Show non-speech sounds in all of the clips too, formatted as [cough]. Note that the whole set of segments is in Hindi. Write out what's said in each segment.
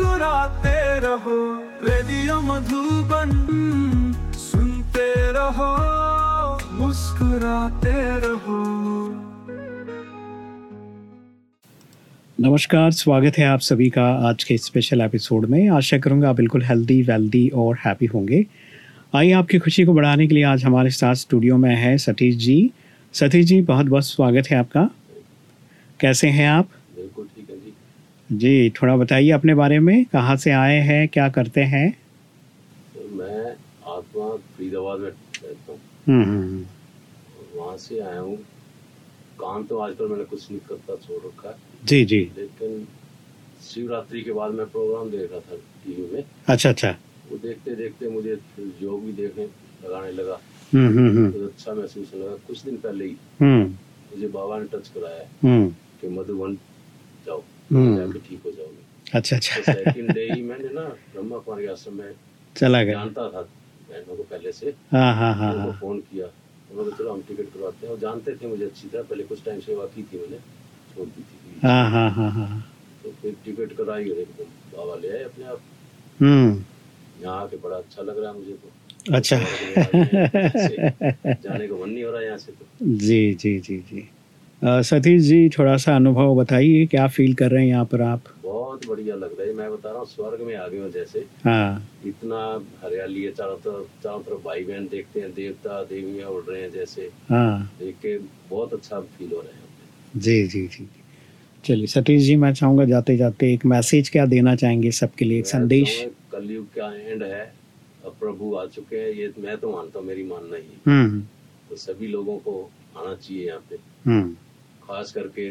मुस्कुराते रहो, रेडियो मधुबन सुनते रहो, मुस्कुराते रहो। नमस्कार, स्वागत है आप सभी का आज के स्पेशल एपिसोड में। आशा करूँगा बिल्कुल हेल्दी वेल्दी और हैप्पी होंगे। आइए आपकी खुशी को बढ़ाने के लिए आज हमारे साथ स्टूडियो में है सतीश जी। सतीश जी बहुत बहुत स्वागत है आपका। कैसे हैं आप? जी थोड़ा बताइए अपने बारे में कहाँ से आए हैं क्या करते हैं? मैं आत्मा फरीदाबाद में रहता हूँ। हम्म, हम्म, और वहाँ से आया हूँ। काम तो आजकल मैंने कुछ नहीं करता छोड़ रखा है। जी जी। लेकिन शिवरात्रि के बाद मैं प्रोग्राम देख रहा था टीवी में। अच्छा अच्छा। वो देखते देखते मुझे योग भी देखने लगाने लगा। हम्म हम्म हम्म। तो अच्छा महसूस लगा। कुछ दिन पहले ही हम्म। मुझे बाबा ने टच कराया है हम्म। कि मधुबन जाओ। हम्म। जाके ठीक हो जाओगे। अच्छा अच्छा। सेकंड डे ही मैंने ना ब्रह्मा कुमारी आश्रम में चला गया। जानता था बहनों को पहले से। हाँ हाँ हाँ हाँ। फ़ोन किया। उन्होंने चलो हम टिकट करवाते हैं। और जानते थे मुझे अच्छी तरह पहले कुछ टाइम सेवा की थी मैंने। छोड़ दी थी। हाँ हाँ हाँ हाँ तो फिर टिकट कराई और एकदम बाबा ले आए अपने आप। हम्म। यहाँ आके बड़ा अच्छा लग रहा है मुझे तो। अच्छा। जाने को मन नहीं हो रहा यहाँ से तो। [laughs] जी जी जी जी। सतीश जी थोड़ा सा अनुभव बताइए क्या फील कर रहे हैं यहाँ पर आप? बहुत बढ़िया लग रहा है। मैं बता रहा हूँ स्वर्ग में आ गए हो जैसे। हाँ। इतना हरियाली है चारों तरफ़ चारों तरफ़ भाई बहन देखते हैं देवता देवियाँ उड़ रहे हैं जैसे। हाँ। देख के बहुत अच्छा फील हो रहा है जी जी जी चलिए सतीश जी मैं चाहूँगा जाते जाते एक मैसेज क्या देना चाहेंगे सबके लिए एक संदेश? कलयुग का एंड है अब प्रभु आ चुके हैं ये मैं तो मानता हूँ मेरी मानना ही है। हम्म। तो सभी लोगों को आना चाहिए यहाँ पे। हम्म। खास करके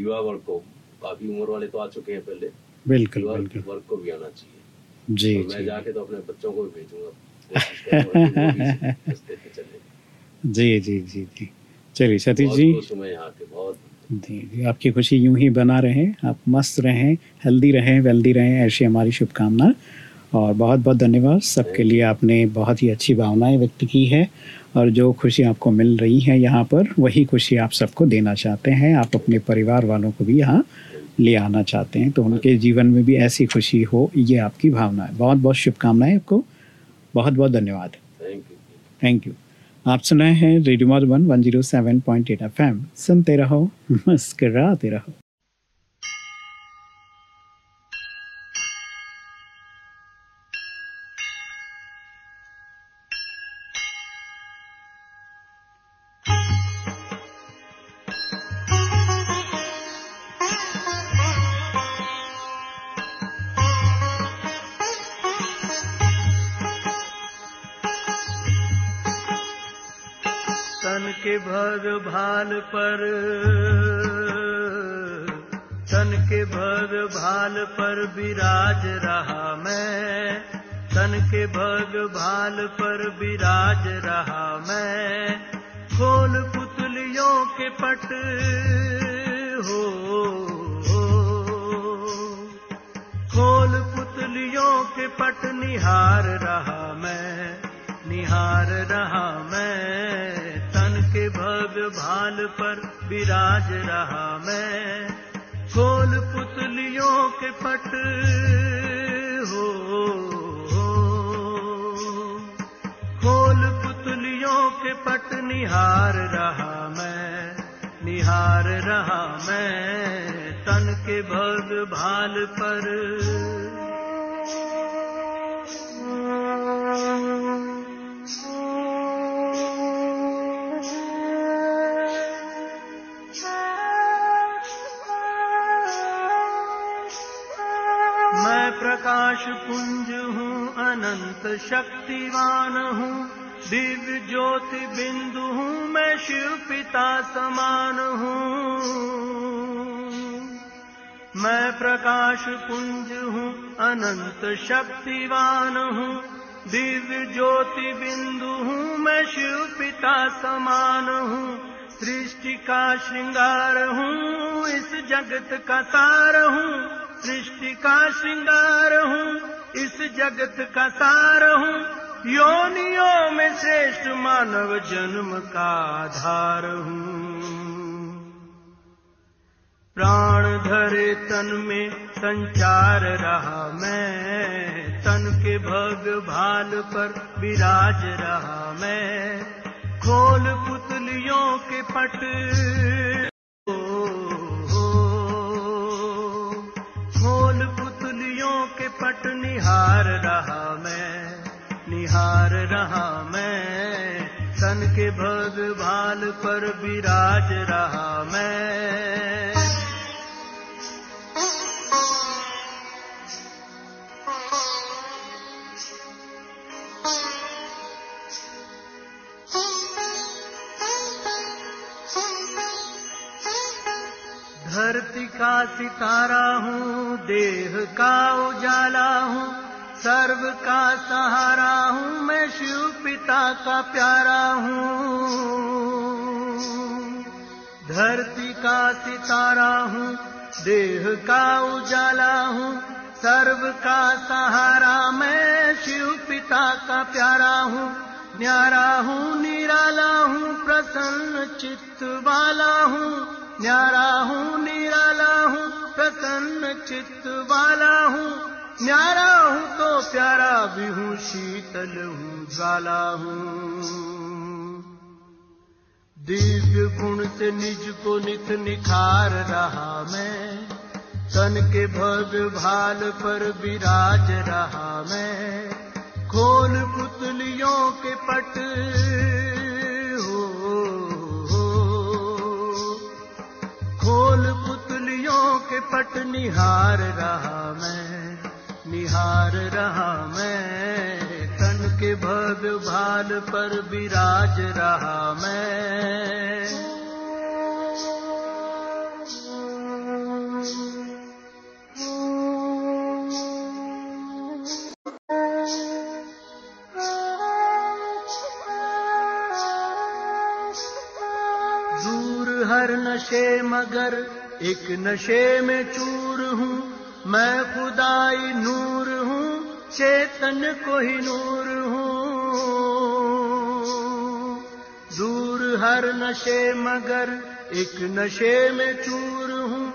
युवा वर्ग को काफ़ी उम्र वाले तो आ चुके हैं पहले। बिल्कुल युवा बिल्कुल। वर्ग को भी आना चाहिए। जी तो मैं जी। जाके तो अपने बच्चों को भी भेजूँगा। जी जी जी जी। चलिए सतीश जी। बहुत। जी जी आपकी खुशी यूँ ही बना रहे। आप मस्त रहें हेल्दी रहें वेल्दी रहें ऐसी हमारी शुभकामना और बहुत बहुत धन्यवाद। सबके लिए आपने बहुत ही अच्छी भावनाएँ व्यक्त की है और जो खुशी आपको मिल रही है यहाँ पर वही खुशी आप सबको देना चाहते हैं। आप अपने परिवार वालों को भी यहाँ ले आना चाहते हैं तो उनके जीवन में भी ऐसी खुशी हो ये आपकी भावना है। बहुत बहुत शुभकामनाएँ आपको। बहुत बहुत धन्यवाद। थैंक यू आप सुनाए हैं radio Madhuban one zero seven point eight F M सुनते रहो मुस्कराते रहो। तन के भर भाल पर। तन के भर भाल पर विराज रहा मैं। तन के भग भाल पर विराज रहा मैं। खोल पुतलियों के पट हो, खोल पुतलियों के पट निहार रहा मैं। निहार रहा भाल पर विराज रहा मैं। खोल पुतलियों के पट हो, हो खोल पुतलियों के पट निहार रहा मैं निहार रहा मैं तन के भग भाल पर। मैं प्रकाश पुंज हूँ, अनंत शक्तिवान हूँ। दिव्य ज्योति बिंदु हूँ, मैं शिव पिता समान हूँ। मैं प्रकाश पुंज हूँ, अनंत शक्तिवान हूँ। दिव्य ज्योति बिंदु हूँ, मैं शिव पिता समान हूँ। सृष्टि का श्रृंगार हूँ, इस जगत का सार हूँ। सृष्टि का श्रृंगार हूँ, इस जगत का सार हूँ। योनियों में श्रेष्ठ मानव जन्म का आधार हूँ। प्राण धरे तन में संचार रहा मैं, तन के भग भाल पर विराज रहा मैं। खोल पुतलियों के पट पट निहार रहा मैं, निहार रहा मैं। तन के भग भाल पर विराज रहा मैं। धरती का सितारा हूँ, देह का उजाला हूँ, सर्व का सहारा हूँ, मैं शिव पिता का प्यारा हूँ। धरती का सितारा हूँ, देह का उजाला हूँ, सर्व का सहारा, मैं शिव पिता का प्यारा हूँ। न्यारा हूँ, निराला हूँ, प्रसन्न चित्त वाला हूँ। न्यारा हूँ, निराला हूँ, प्रसन्न चित्त वाला हूँ। न्यारा हूँ तो प्यारा भी हूँ शीतल हूँ, ज्वाला हूँ। दिव्य गुण से निज को नित निखार रहा मैं। तन के भग भाल पर विराज रहा मैं। खोल पुतलियों के पट के पट निहार रहा मैं निहार रहा मैं। तन के भग भाल पर विराज रहा मैं। दूर हर नशे मगर एक नशे में चूर हूँ, मैं खुदाई नूर हूँ, चेतन को ही नूर हूँ। दूर हर नशे मगर एक नशे में चूर हूँ,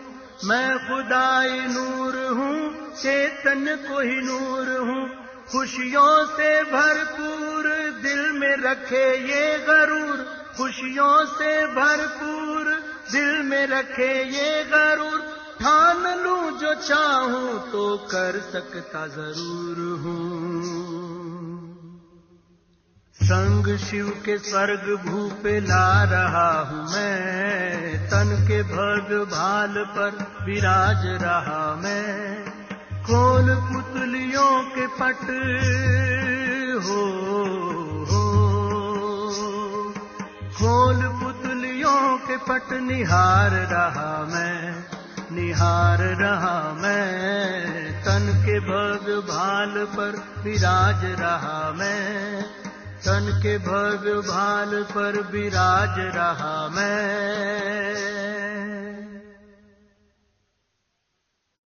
मैं खुदाई नूर हूँ, चेतन को ही नूर हूँ। खुशियों से भरपूर दिल में रखे ये गरूर, खुशियों से भरपूर दिल में रखे ये गरूर ठान लूँ जो चाहूँ तो कर सकता ज़रूर हूँ। संग शिव के स्वर्ग भू पे ला रहा हूँ मैं तन के भग भाल पर विराज रहा मैं। खोल पुतलियों के पट हो, हो। खोल के पट निहार रहा मैं, निहार रहा मैं। तन के भग भाल पर विराज रहा मैं, तन के भग भाल पर विराज रहा मैं।